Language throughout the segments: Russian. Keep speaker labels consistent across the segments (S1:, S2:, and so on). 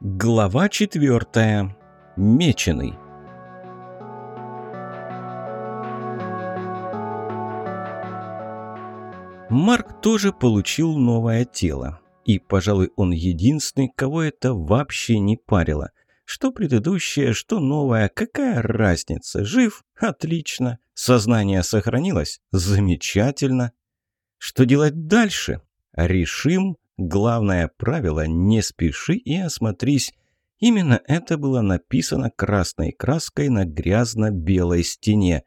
S1: Глава четвертая. Меченый. Марк тоже получил новое тело. И, пожалуй, он единственный, кого это вообще не парило. Что предыдущее, что новое, какая разница? Жив? Отлично. Сознание сохранилось? Замечательно. Что делать дальше? Решим. Главное правило – не спеши и осмотрись. Именно это было написано красной краской на грязно-белой стене.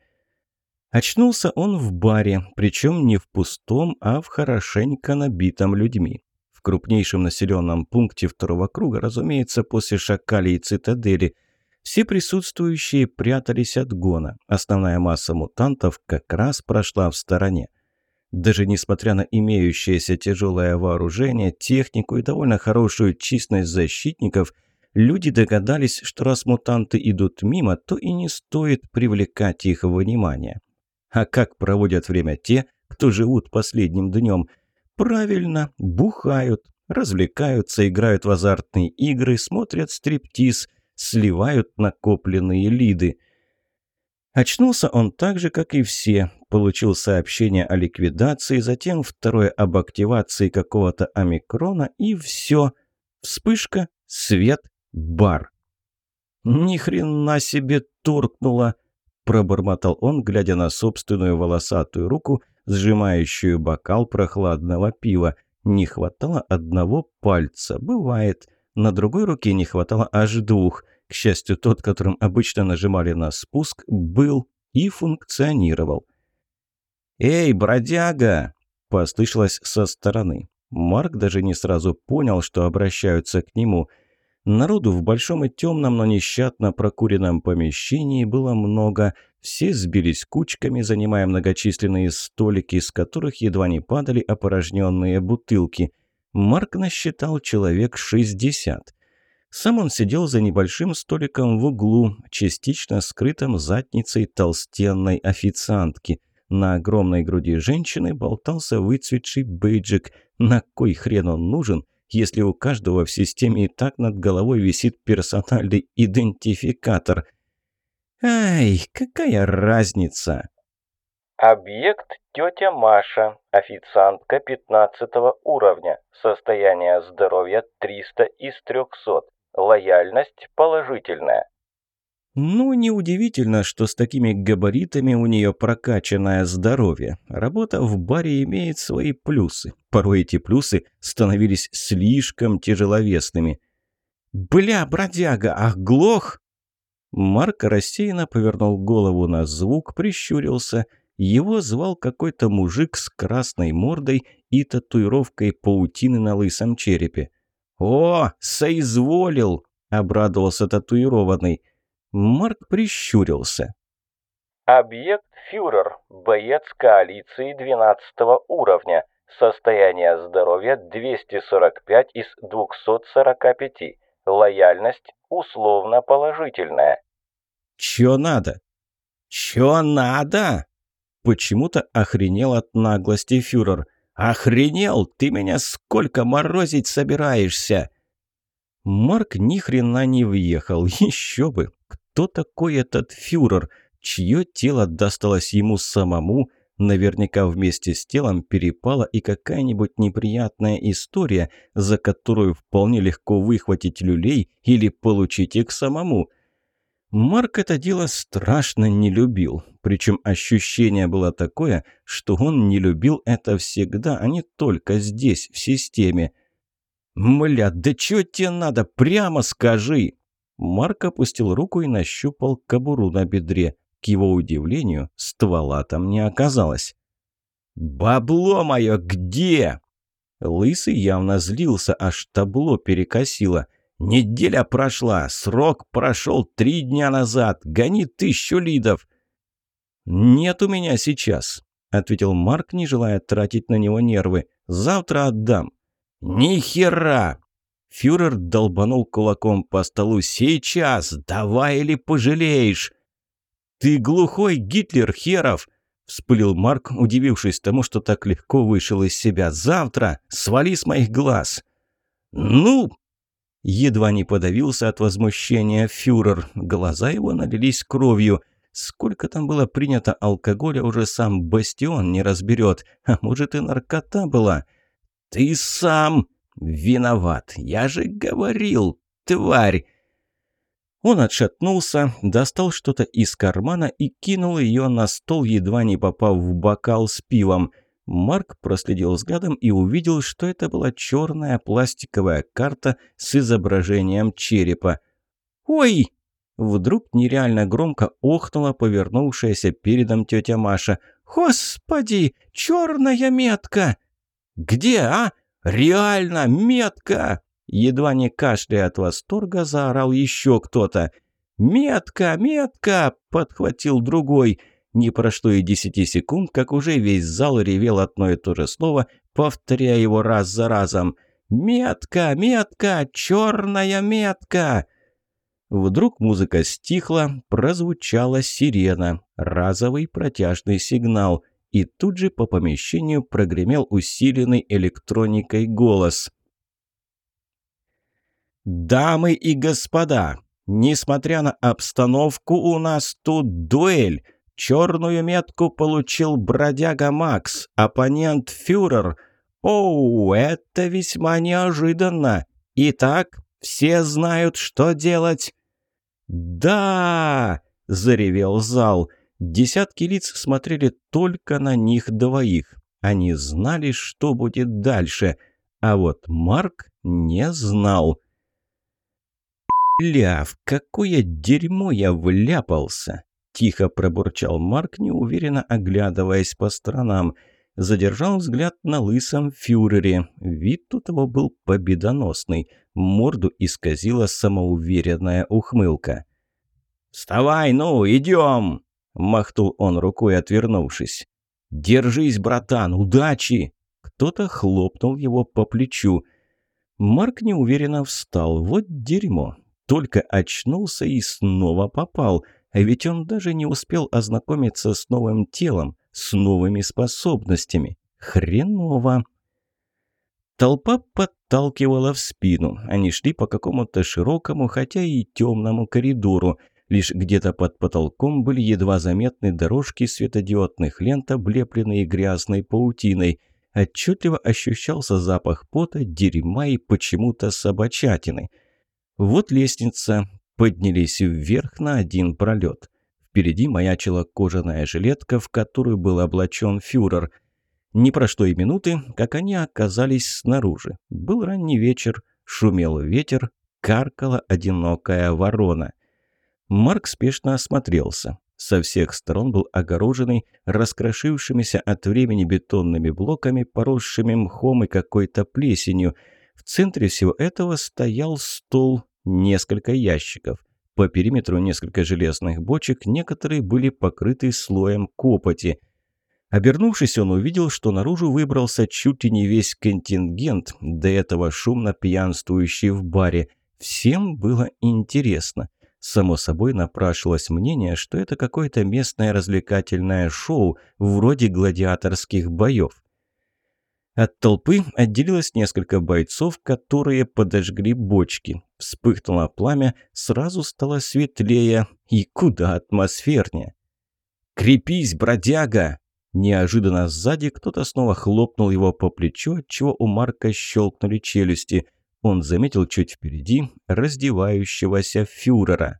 S1: Очнулся он в баре, причем не в пустом, а в хорошенько набитом людьми. В крупнейшем населенном пункте второго круга, разумеется, после Шакали и Цитадели, все присутствующие прятались от гона. Основная масса мутантов как раз прошла в стороне. Даже несмотря на имеющееся тяжелое вооружение, технику и довольно хорошую численность защитников, люди догадались, что раз мутанты идут мимо, то и не стоит привлекать их внимание. А как проводят время те, кто живут последним днем? Правильно, бухают, развлекаются, играют в азартные игры, смотрят стриптиз, сливают накопленные лиды – Очнулся он так же, как и все. Получил сообщение о ликвидации, затем второе об активации какого-то омикрона и все. Вспышка, свет, бар. «Ни хрена себе торкнуло!» – пробормотал он, глядя на собственную волосатую руку, сжимающую бокал прохладного пива. Не хватало одного пальца. Бывает. На другой руке не хватало аж двух – к счастью, тот, которым обычно нажимали на спуск, был и функционировал. «Эй, бродяга!» – послышалось со стороны. Марк даже не сразу понял, что обращаются к нему. Народу в большом и темном, но нещадно прокуренном помещении было много. Все сбились кучками, занимая многочисленные столики, с которых едва не падали опорожненные бутылки. Марк насчитал человек шестьдесят. Сам он сидел за небольшим столиком в углу, частично скрытым задницей толстенной официантки. На огромной груди женщины болтался выцветший бейджик. На кой хрен он нужен, если у каждого в системе и так над головой висит персональный идентификатор? Ай, какая разница?
S2: Объект тетя Маша, официантка 15 уровня, состояние здоровья 300 из 300. Лояльность положительная.
S1: Ну, неудивительно, что с такими габаритами у нее прокачанное здоровье. Работа в баре имеет свои плюсы. Порой эти плюсы становились слишком тяжеловесными. «Бля, бродяга, ах, глох!» Марк рассеянно повернул голову на звук, прищурился. Его звал какой-то мужик с красной мордой и татуировкой паутины на лысом черепе. «О, соизволил!» – обрадовался татуированный. Марк прищурился.
S2: Объект фюрер, боец коалиции 12 уровня. Состояние здоровья 245 из 245. Лояльность условно положительная.
S1: «Чё надо?» «Чё надо?» Почему-то охренел от наглости фюрер – «Охренел! Ты меня сколько морозить собираешься?» Марк ни хрена не въехал, еще бы. Кто такой этот фюрер? Чье тело досталось ему самому? Наверняка вместе с телом перепала и какая-нибудь неприятная история, за которую вполне легко выхватить люлей или получить их самому. Марк это дело страшно не любил. Причем ощущение было такое, что он не любил это всегда, а не только здесь, в системе. «Мля, да чё тебе надо? Прямо скажи!» Марк опустил руку и нащупал кобуру на бедре. К его удивлению, ствола там не оказалось. «Бабло мое где?» Лысый явно злился, аж табло перекосило – Неделя прошла, срок прошел три дня назад. Гони тысячу лидов. Нет у меня сейчас, ответил Марк, не желая тратить на него нервы. Завтра отдам. Ни хера! Фюрер долбанул кулаком по столу. «Сейчас! Давай или пожалеешь!» «Ты глухой, Гитлер, херов!» – вспылил Марк, удивившись тому, что так легко вышел из себя. «Завтра! Свали с моих глаз!» «Ну!» Едва не подавился от возмущения фюрер. Глаза его налились кровью. Сколько там было принято алкоголя, уже сам Бастион не разберет. А может и наркота была. «Ты сам виноват! Я же говорил, тварь!» Он отшатнулся, достал что-то из кармана и кинул ее на стол, едва не попав в бокал с пивом. Марк проследил взглядом и увидел, что это была черная пластиковая карта с изображением черепа. «Ой!» Вдруг нереально громко охнула повернувшаяся передом тетя Маша. «Господи! Черная метка!» «Где, а? Реально метка!» Едва не кашляя от восторга, заорал еще кто-то. «Метка! Метка!» – подхватил другой. Не прошло и десяти секунд, как уже весь зал ревел одно и то же слово, повторяя его раз за разом. «Метка! Метка! Черная метка!» Вдруг музыка стихла, прозвучала сирена, разовый протяжный сигнал, и тут же по помещению прогремел усиленный электроникой голос. «Дамы и господа, несмотря на обстановку, у нас тут дуэль. Черную метку получил бродяга Макс, оппонент фюрер. Оу, это весьма неожиданно. Итак, все знают, что делать». «Да!» – заревел зал. Десятки лиц смотрели только на них двоих. Они знали, что будет дальше. А вот Марк не знал. «Бля, в какое дерьмо я вляпался!» Тихо пробурчал Марк, неуверенно оглядываясь по сторонам. Задержал взгляд на лысом фюрере. Вид у того был победоносный. Морду исказила самоуверенная ухмылка. «Вставай, ну, идем!» Махнул он рукой, отвернувшись. «Держись, братан, удачи!» Кто-то хлопнул его по плечу. Марк неуверенно встал. Вот дерьмо. Только очнулся и снова попал. А ведь он даже не успел ознакомиться с новым телом, с новыми способностями. Хреново. Толпа подталкивала в спину. Они шли по какому-то широкому, хотя и темному коридору. Лишь где-то под потолком были едва заметны дорожки светодиодных лент, облепленные грязной паутиной. Отчетливо ощущался запах пота, дерьма и почему-то собачатины – вот лестница. Поднялись вверх на один пролет. Впереди маячила кожаная жилетка, в которую был облачен фюрер. Не прошло и минуты, как они оказались снаружи. Был ранний вечер, шумел ветер, каркала одинокая ворона. Марк спешно осмотрелся. Со всех сторон был огороженный, раскрошившимися от времени бетонными блоками, поросшими мхом и какой-то плесенью. В центре всего этого стоял стол несколько ящиков. По периметру несколько железных бочек, некоторые были покрыты слоем копоти. Обернувшись, он увидел, что наружу выбрался чуть ли не весь контингент, до этого шумно пьянствующий в баре. Всем было интересно. Само собой напрашивалось мнение, что это какое-то местное развлекательное шоу, вроде гладиаторских боев. От толпы отделилось несколько бойцов, которые подожгли бочки. Вспыхнуло пламя, сразу стало светлее и куда атмосфернее. «Крепись, бродяга!» Неожиданно сзади кто-то снова хлопнул его по плечу, отчего у Марка щелкнули челюсти. Он заметил чуть впереди раздевающегося фюрера.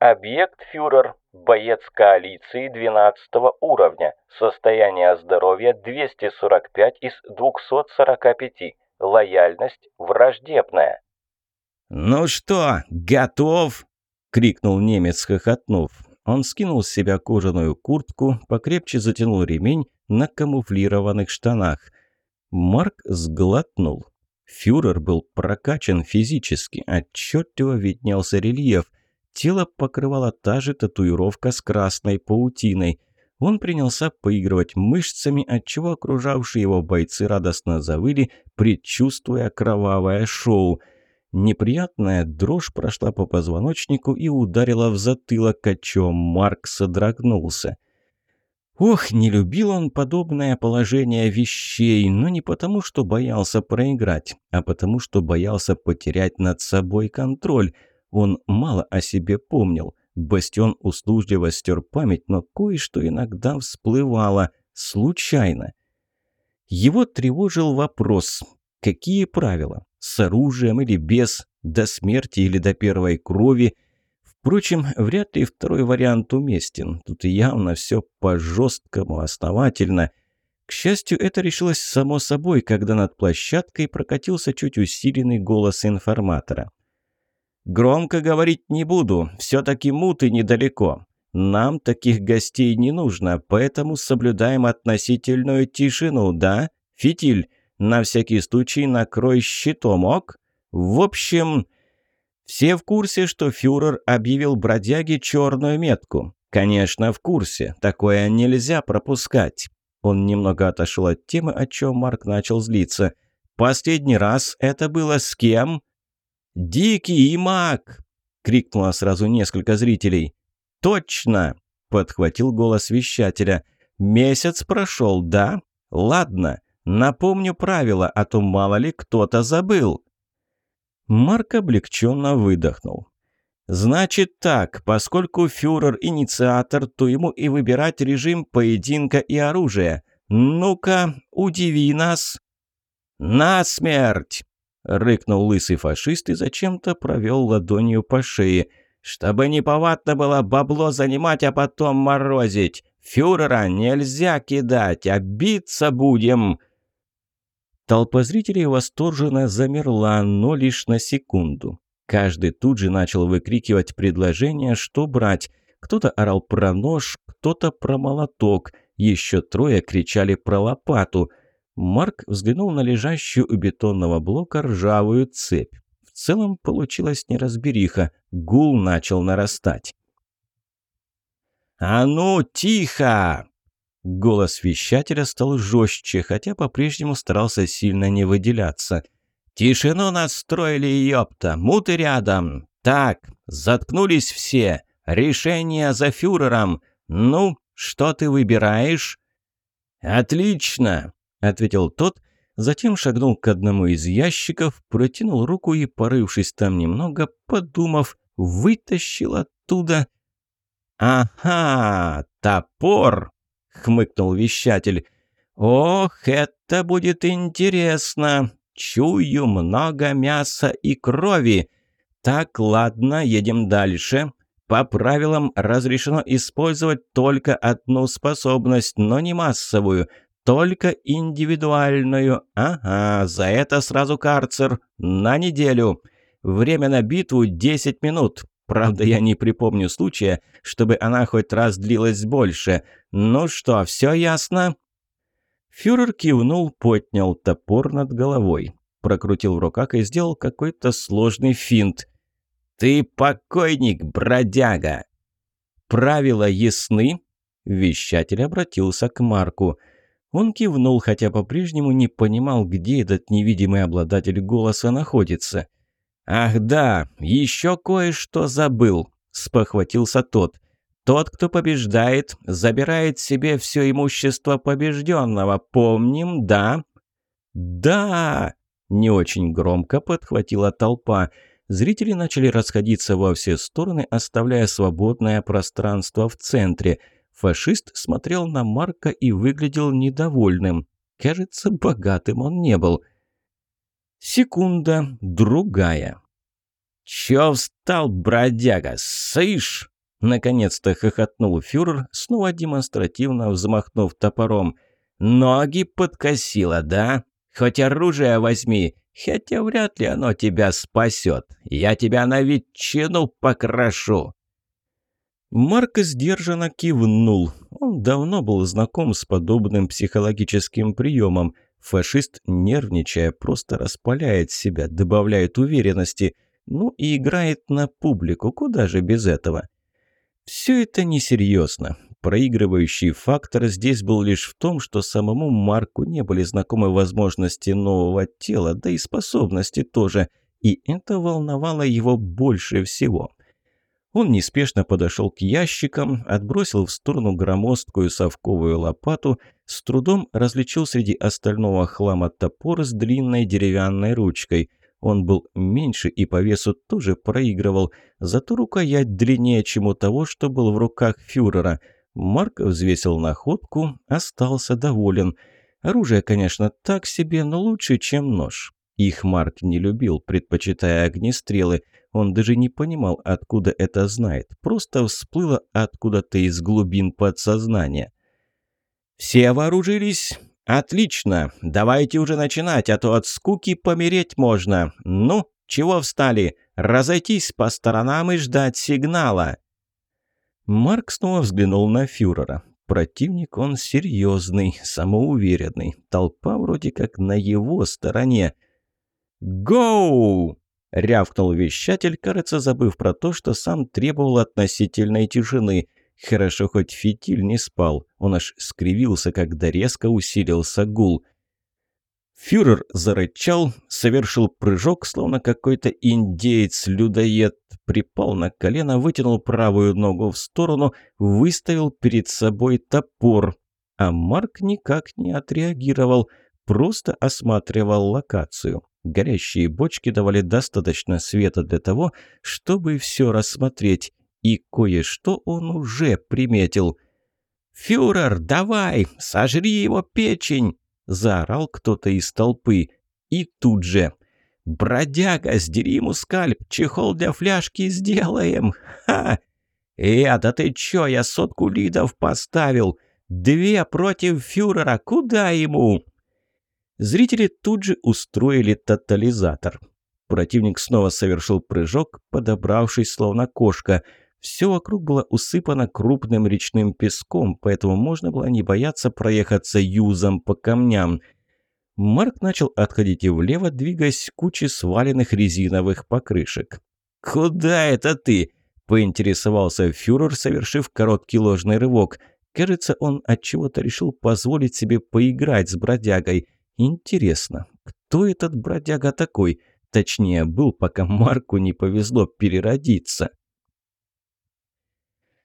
S2: Объект фюрер, боец коалиции 12 уровня, состояние здоровья 245 из 245, лояльность враждебная.
S1: «Ну что, готов?» — крикнул немец, хохотнув. Он скинул с себя кожаную куртку, покрепче затянул ремень на камуфлированных штанах. Марк сглотнул. Фюрер был прокачан физически, отчетливо виднелся рельеф — Тело покрывала та же татуировка с красной паутиной. Он принялся поигрывать мышцами, отчего окружавшие его бойцы радостно завыли, предчувствуя кровавое шоу. Неприятная дрожь прошла по позвоночнику и ударила в затылок, о чем Марк содрогнулся. Ох, не любил он подобное положение вещей, но не потому, что боялся проиграть, а потому, что боялся потерять над собой контроль. Он мало о себе помнил. Бастион услужливо стер память, но кое-что иногда всплывало. Случайно. Его тревожил вопрос. Какие правила? С оружием или без? До смерти или до первой крови? Впрочем, вряд ли второй вариант уместен. Тут явно все по-жесткому, основательно. К счастью, это решилось само собой, когда над площадкой прокатился чуть усиленный голос информатора. «Громко говорить не буду, все-таки муты недалеко. Нам таких гостей не нужно, поэтому соблюдаем относительную тишину, да? Фитиль, на всякий случай накрой щитом, ок? В общем, все в курсе, что фюрер объявил бродяге черную метку. Конечно, в курсе. Такое нельзя пропускать. Он немного отошел от темы, о чем Марк начал злиться. Последний раз это было с кем? «Дикий маг!» — крикнуло сразу несколько зрителей. «Точно!» — подхватил голос вещателя. «Месяц прошел, да? Ладно, напомню правила, а то мало ли кто-то забыл». Марк облегченно выдохнул. «Значит так, поскольку фюрер инициатор, то ему и выбирать режим поединка и оружия. Ну-ка, удиви нас!» «Насмерть!» — рыкнул лысый фашист и зачем-то провел ладонью по шее. «Чтобы неповадно было бабло занимать, а потом морозить! Фюрера нельзя кидать, а биться будем!» Толпа зрителей восторженно замерла, но лишь на секунду. Каждый тут же начал выкрикивать предложение, что брать. Кто-то орал про нож, кто-то про молоток, еще трое кричали про лопату. Марк взглянул на лежащую у бетонного блока ржавую цепь. В целом получилась неразбериха, гул начал нарастать. «А ну, тихо!» Голос вещателя стал жестче, хотя по-прежнему старался сильно не выделяться. «Тишину настроили, ёпта! Муты рядом! Так, заткнулись все! Решение за фюрером! Ну, что ты выбираешь?» «Отлично!» — ответил тот, затем шагнул к одному из ящиков, протянул руку и, порывшись там немного, подумав, вытащил оттуда... «Ага, топор!» — хмыкнул вещатель. «Ох, это будет интересно! Чую много мяса и крови! Так, ладно, едем дальше. По правилам разрешено использовать только одну способность, но не массовую, только индивидуальную. Ага, за это сразу карцер. На неделю. Время на битву 10 минут. Правда, я не припомню случая, чтобы она хоть раз длилась больше. Ну что, все ясно?» Фюрер кивнул, поднял топор над головой, прокрутил в руках и сделал какой-то сложный финт. «Ты покойник, бродяга!» «Правила ясны?» Вещатель обратился к Марку. Он кивнул, хотя по-прежнему не понимал, где этот невидимый обладатель голоса находится. «Ах да, еще кое-что забыл», – спохватился тот. «Тот, кто побеждает, забирает себе все имущество побежденного. Помним, да?» «Да!» – не очень громко подхватила толпа. Зрители начали расходиться во все стороны, оставляя свободное пространство в центре. Фашист смотрел на Марка и выглядел недовольным. Кажется, богатым он не был – Секунда, другая. «Чё встал, бродяга, сышь?» Наконец-то хохотнул фюрер, снова демонстративно взмахнув топором. «Ноги подкосило, да? Хоть оружие возьми, хотя вряд ли оно тебя спасет. Я тебя на ветчину покрошу!» Марк сдержанно кивнул. Он давно был знаком с подобным психологическим приемом. Фашист, нервничая, просто распаляет себя, добавляет уверенности, ну и играет на публику, куда же без этого. Все это несерьезно. Проигрывающий фактор здесь был лишь в том, что самому Марку не были знакомы возможности нового тела, да и способности тоже, и это волновало его больше всего. Он неспешно подошел к ящикам, отбросил в сторону громоздкую совковую лопату, с трудом различил среди остального хлама топор с длинной деревянной ручкой. Он был меньше и по весу тоже проигрывал, зато рукоять длиннее, чем у того, что был в руках фюрера. Марк взвесил находку, остался доволен. Оружие, конечно, так себе, но лучше, чем нож. Их Марк не любил, предпочитая огнестрелы. Он даже не понимал, откуда это знает. Просто всплыло откуда-то из глубин подсознания. «Все вооружились? Отлично! Давайте уже начинать, а то от скуки помереть можно. Ну, чего встали? Разойтись по сторонам и ждать сигнала!» Марк снова взглянул на фюрера. Противник он серьезный, самоуверенный. Толпа вроде как на его стороне. «Гоу!» — рявкнул вещатель, кажется, забыв про то, что сам требовал относительной тишины. Хорошо, хоть фитиль не спал. Он аж скривился, когда резко усилился гул. Фюрер зарычал, совершил прыжок, словно какой-то индеец-людоед, припал на колено, вытянул правую ногу в сторону, выставил перед собой топор. А Марк никак не отреагировал, просто осматривал локацию. Горящие бочки давали достаточно света для того, чтобы все рассмотреть, и кое-что он уже приметил. «Фюрер, давай, сожри его печень!» – заорал кто-то из толпы. И тут же «Бродяга, сдери ему скальп, чехол для фляжки сделаем! Ха! Э, да ты чё, я сотку лидов поставил! Две против фюрера, куда ему?» Зрители тут же устроили тотализатор. Противник снова совершил прыжок, подобравшись словно кошка. Все вокруг было усыпано крупным речным песком, поэтому можно было не бояться проехаться юзом по камням. Марк начал отходить и влево, двигаясь к куче сваленных резиновых покрышек. «Куда это ты?» – поинтересовался фюрер, совершив короткий ложный рывок. Кажется, он от чего то решил позволить себе поиграть с бродягой. Интересно, кто этот бродяга такой? Точнее, был, пока Марку не повезло переродиться.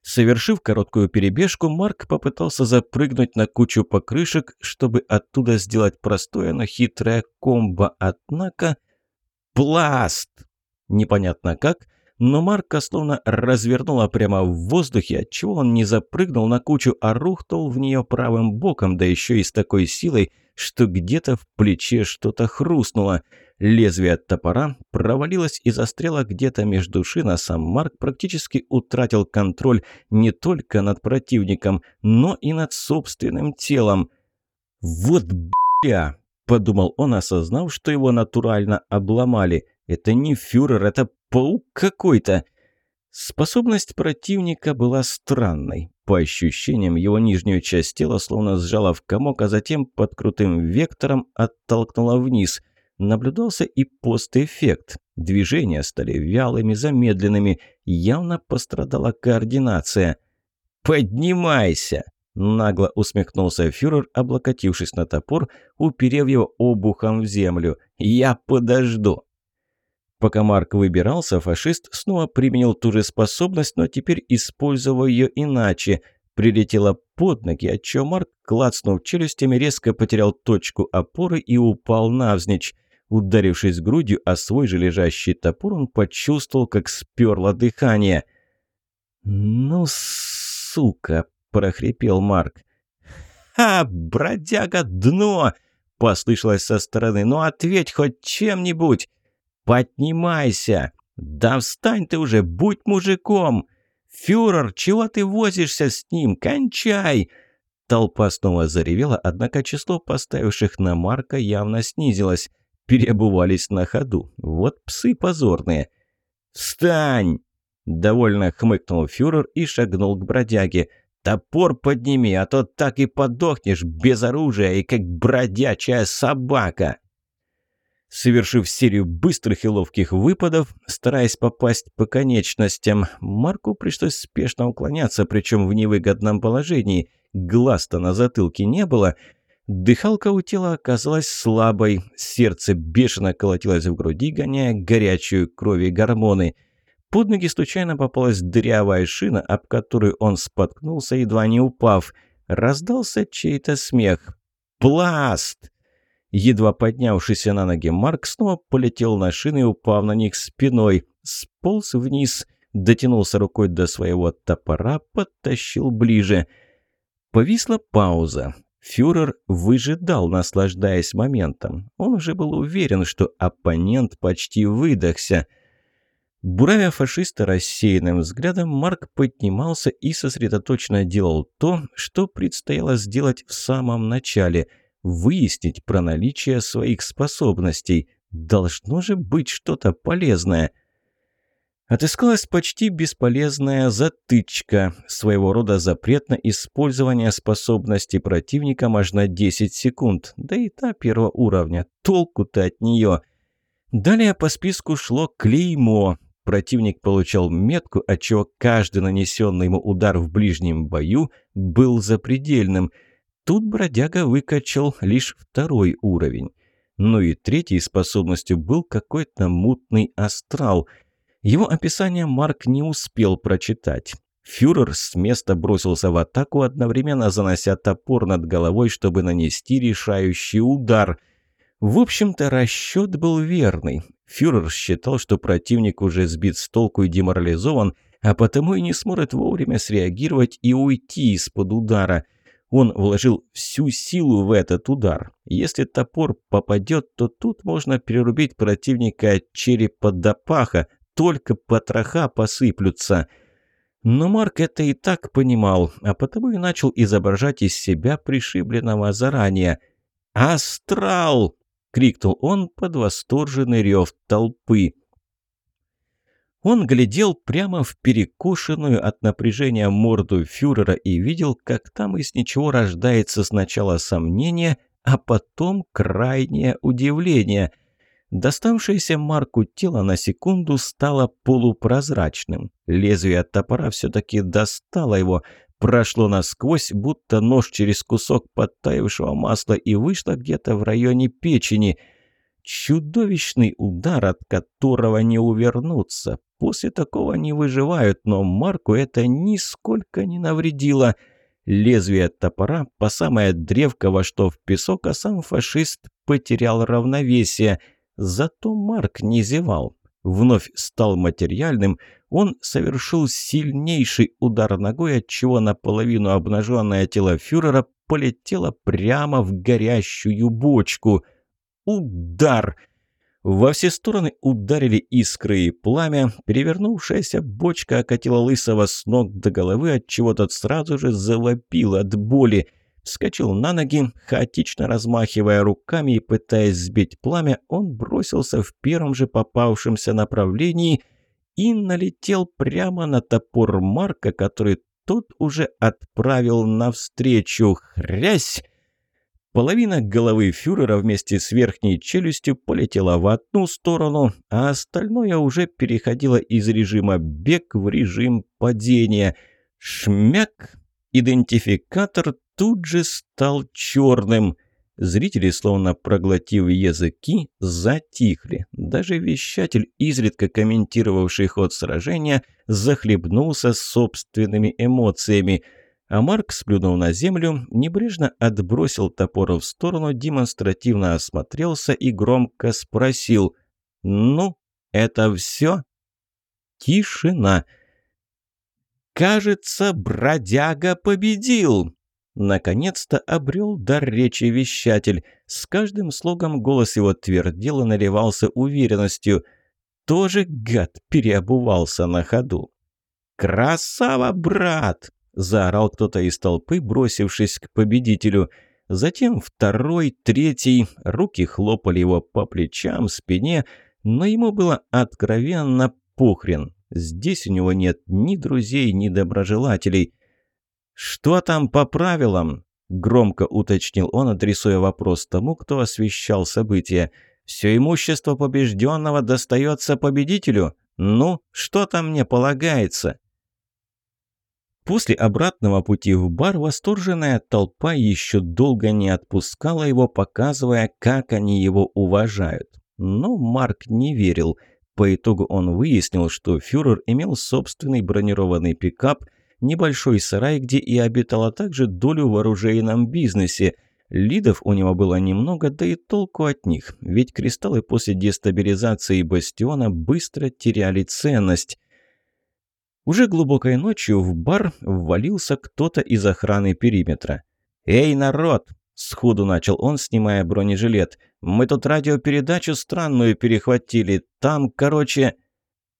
S1: Совершив короткую перебежку, Марк попытался запрыгнуть на кучу покрышек, чтобы оттуда сделать простое, но хитрое комбо, однако... Пласт! Непонятно как, но Марка словно развернула прямо в воздухе, отчего он не запрыгнул на кучу, а рухнул в нее правым боком, да еще и с такой силой, что где-то в плече что-то хрустнуло. Лезвие от топора провалилось и застряло где-то между шин, а сам Марк практически утратил контроль не только над противником, но и над собственным телом. «Вот бля!» – подумал он, осознав, что его натурально обломали. «Это не фюрер, это паук какой-то!» Способность противника была странной. По ощущениям, его нижнюю часть тела словно сжала в комок, а затем под крутым вектором оттолкнула вниз. Наблюдался и постэффект. Движения стали вялыми, замедленными. Явно пострадала координация. «Поднимайся!» Нагло усмехнулся фюрер, облокотившись на топор, уперев его обухом в землю. «Я подожду!» Пока Марк выбирался, фашист снова применил ту же способность, но теперь использовал ее иначе. Прилетела под ноги, отчего Марк, клацнув челюстями, резко потерял точку опоры и упал навзничь. Ударившись грудью о свой же лежащий топор, он почувствовал, как сперло дыхание. «Ну, сука!» – прохрипел Марк. «Ха, бродяга, дно!» – послышалось со стороны. «Ну, ответь хоть чем-нибудь!» «Поднимайся! Да встань ты уже, будь мужиком! Фюрер, чего ты возишься с ним? Кончай!» Толпа снова заревела, однако число поставивших на Марка явно снизилось. Переобувались на ходу. Вот псы позорные. «Встань!» Довольно хмыкнул фюрер и шагнул к бродяге. «Топор подними, а то так и подохнешь без оружия и как бродячая собака!» Совершив серию быстрых и ловких выпадов, стараясь попасть по конечностям, Марку пришлось спешно уклоняться, причем в невыгодном положении. Глаз-то на затылке не было. Дыхалка у тела оказалась слабой, сердце бешено колотилось в груди, гоняя горячую кровь и гормоны. Под ноги случайно попалась дырявая шина, об которую он споткнулся, едва не упав. Раздался чей-то смех. «Пласт!» Едва поднявшийся на ноги Марк снова полетел на шины, упав на них спиной. Сполз вниз, дотянулся рукой до своего топора, подтащил ближе. Повисла пауза. Фюрер выжидал, наслаждаясь моментом. Он уже был уверен, что оппонент почти выдохся. Буравя фашиста рассеянным взглядом, Марк поднимался и сосредоточенно делал то, что предстояло сделать в самом начале – выяснить про наличие своих способностей. Должно же быть что-то полезное. Отыскалась почти бесполезная затычка, своего рода запрет на использование способности противника можно 10 секунд, да и та первого уровня, толку-то от нее. Далее по списку шло клеймо. Противник получал метку, отчего каждый нанесенный ему удар в ближнем бою был запредельным – Тут бродяга выкачал лишь второй уровень. Ну и третьей способностью был какой-то мутный астрал. Его описание Марк не успел прочитать. Фюрер с места бросился в атаку, одновременно занося топор над головой, чтобы нанести решающий удар. В общем-то, расчет был верный. Фюрер считал, что противник уже сбит с толку и деморализован, а потому и не сможет вовремя среагировать и уйти из-под удара – он вложил всю силу в этот удар. Если топор попадет, то тут можно перерубить противника от черепа до паха, только потроха посыплются. Но Марк это и так понимал, а потому и начал изображать из себя пришибленного заранее. «Астрал!» — крикнул он под восторженный рев толпы. Он глядел прямо в перекошенную от напряжения морду фюрера и видел, как там из ничего рождается сначала сомнение, а потом крайнее удивление. Доставшееся Марку тело на секунду стало полупрозрачным. Лезвие топора все-таки достало его, прошло насквозь, будто нож через кусок подтаявшего масла и вышло где-то в районе печени – Чудовищный удар, от которого не увернуться. После такого не выживают, но Марку это нисколько не навредило. Лезвие топора по самое древко вошло в песок, а сам фашист потерял равновесие. Зато Марк не зевал. Вновь стал материальным, он совершил сильнейший удар ногой, отчего наполовину обнаженное тело фюрера полетело прямо в горящую бочку – Удар! Во все стороны ударили искры и пламя. Перевернувшаяся бочка окатила Лысого с ног до головы, отчего тот сразу же завопил от боли. Вскочил на ноги, хаотично размахивая руками и пытаясь сбить пламя, он бросился в первом же попавшемся направлении и налетел прямо на топор Марка, который тот уже отправил навстречу. Хрясь! Половина головы фюрера вместе с верхней челюстью полетела в одну сторону, а остальное уже переходило из режима бег в режим падения. Шмяк! Идентификатор тут же стал черным. Зрители, словно проглотив языки, затихли. Даже вещатель, изредка комментировавший ход сражения, захлебнулся собственными эмоциями – а Марк сплюнул на землю, небрежно отбросил топор в сторону, демонстративно осмотрелся и громко спросил «Ну, это все?» Тишина. «Кажется, бродяга победил!» Наконец-то обрел дар речи вещатель. С каждым слогом голос его твердел и наливался уверенностью. Тоже гад переобувался на ходу. «Красава, брат!» Заорал кто-то из толпы, бросившись к победителю. Затем второй, третий, руки хлопали его по плечам, спине, но ему было откровенно похрен. Здесь у него нет ни друзей, ни доброжелателей. «Что там по правилам?» – громко уточнил он, адресуя вопрос тому, кто освещал события. «Все имущество побежденного достается победителю? Ну, что там мне полагается?» После обратного пути в бар восторженная толпа еще долго не отпускала его, показывая, как они его уважают. Но Марк не верил. По итогу он выяснил, что фюрер имел собственный бронированный пикап, небольшой сарай, где и обитал, а также долю в оружейном бизнесе. Лидов у него было немного, да и толку от них, ведь кристаллы после дестабилизации бастиона быстро теряли ценность. Уже глубокой ночью в бар ввалился кто-то из охраны периметра. «Эй, народ!» – сходу начал он, снимая бронежилет. «Мы тут радиопередачу странную перехватили. Там, короче...»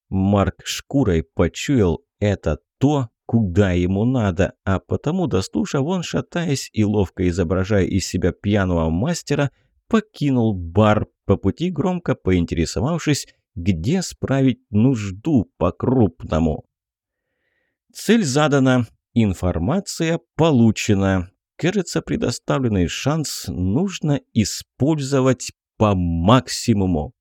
S1: Марк шкурой почуял это то, куда ему надо, а потому, дослушав, он, шатаясь и ловко изображая из себя пьяного мастера, покинул бар, по пути громко поинтересовавшись, где справить нужду по-крупному. Цель задана, информация получена. Кажется, предоставленный шанс нужно использовать по максимуму.